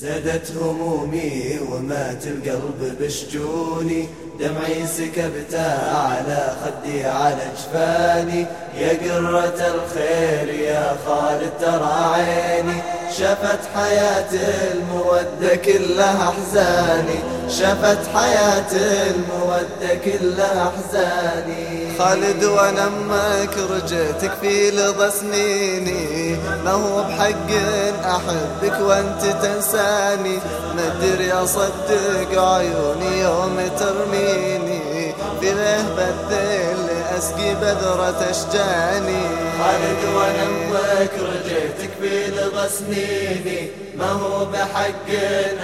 زادت همومي ومات القلب بشجوني. دمعي سكبته على خدي على جفاني. يا قرة الخير يا خالد ترى عيني. شفت حياة المودة كلها أحزاني. شفت حياة المودة كلها أحزاني. خالد وأنا أمك رجيتك في لظى سنيني. ما هو بحق أحبك وأنت تنساني. ما أدري أصدق عيوني يوم ترميني. في اسقي بذرة اشجاني خالد وأنا أمك رجيتك لظى سنيني ما هو بحق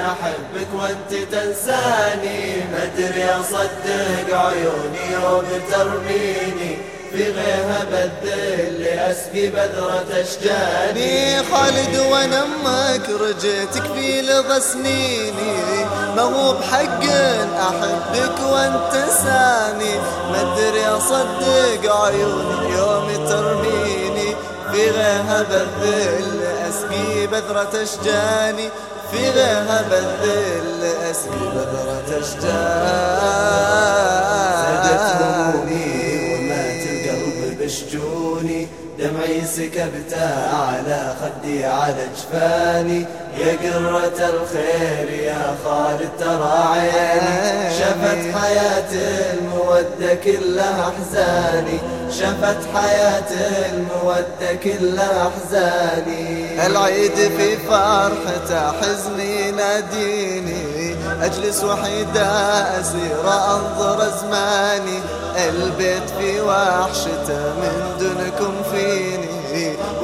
أحبك وأنت تنساني. ما أدري أصدق عيوني يوم ترميني في غيها بالذل اسقي بذرة أشجاني. خالد وأنا أمك رجيتك في لظى سنيني. ما هو بحق أحبك وأنت ساني. ما أدري اصدق عيوني يوم ترميني. في غيها بالذل اسقي بذرة أشجاني. في غيها بالذل اسقي بذرة أشجاني. دمعي سكبته على خدي على جفاني. يا قرة الخير يا خالد ترى عيني. شفت حياة المودة كلها أحزاني. شفت حياة المودة كلها أحزاني. العيد في فرحته حزني ناديني. أجلس وحيدة أسير أنظر زماني البيت في وحشته من دونكم فيني.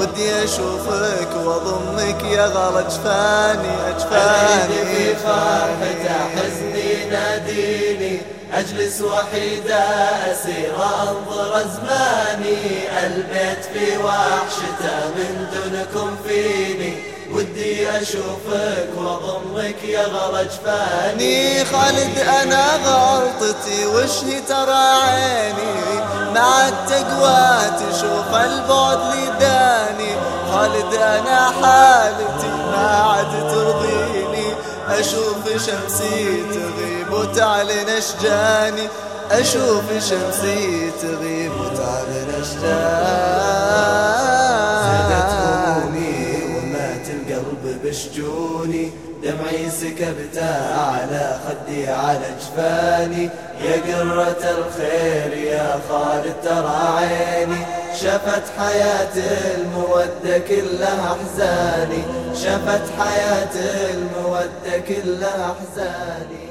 ودي أشوفك وأضمك يا غلا أجفاني أجفاني في فرحته حزني ناديني أجلس وحيدة أسير أنظر زماني البيت في وحشته من دونكم فيني ودي أشوفك وأضمك يا غلا جفاني خالد أنا غلطتي وش هي ترى عيني. مع التقوى تشوف البعد لداني. خالد أنا حالتي ما عاد ترضيني. أشوف شمسي تغيب وتعلن أشجاني. أشوف شمسي تغيب وتعلن أشجاني. بشجوني دمعي سكبته على خدي على جفاني. يا قرة الخير يا خالد ترى عيني. شفت حياة المودة كلها أحزاني شفت حياة المودة كلها أحزاني